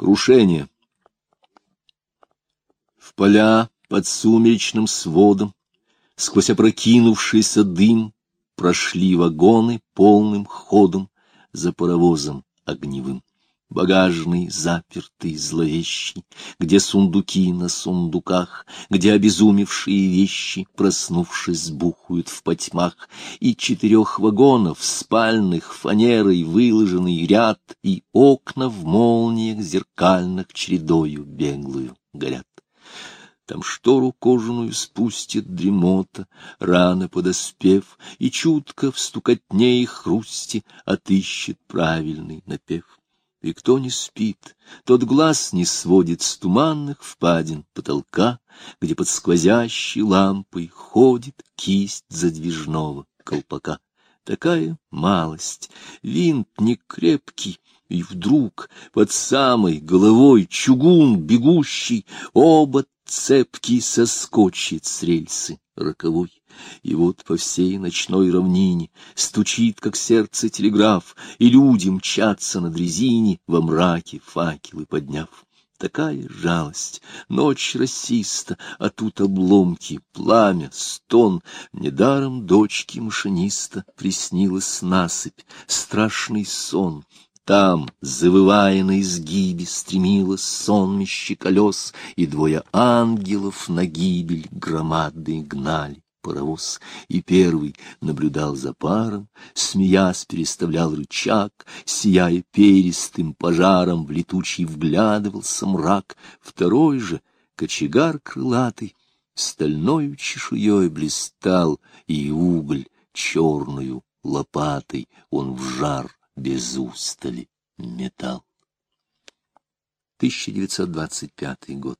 Крушение. В поля под сумеречным сводом, сквозь опрокинувшийся дым, прошли вагоны полным ходом за паровозом огневым багажный, запертый, зловещий, где сундуки на сундуках, где обезумевшие вещи, проснувшись, бухают в потьмах, и четырех вагонов, спальных, фанерой выложенный ряд, и окна в молниях зеркальных чередою беглую горят. Там штору кожаную спустит дремота, рано подоспев, и чутко в стукотне и хрусте отыщет правильный напев. И кто не спит, тот глаз не сводит с туманных впадин потолка, где под сквозящей лампой ходит кисть задвижного колпака. Такая малость, винт не крепкий, и вдруг под самой головой чугун бегущий, оба цепкий соскочит с рельсы роковой. И вот по всей ночной равнине стучит, как сердце, телеграф, и люди мчатся на дрезине во мраке факелы подняв. Такая жалость, ночь расиста, а тут обломки, пламя, стон. Недаром дочке машиниста приснилась насыпь, страшный сон, там, завывая на изгибе, стремилось сонмище колес, и двое ангелов на гибель громадные гнали паровоз, и первый наблюдал за паром, смеясь переставлял рычаг, сияя перистым пожаром, в летучий вглядывался мрак, второй же, кочегар крылатый, стальною чешуей блистал, и уголь черную лопатой он в жар без устали метал. 1925 год.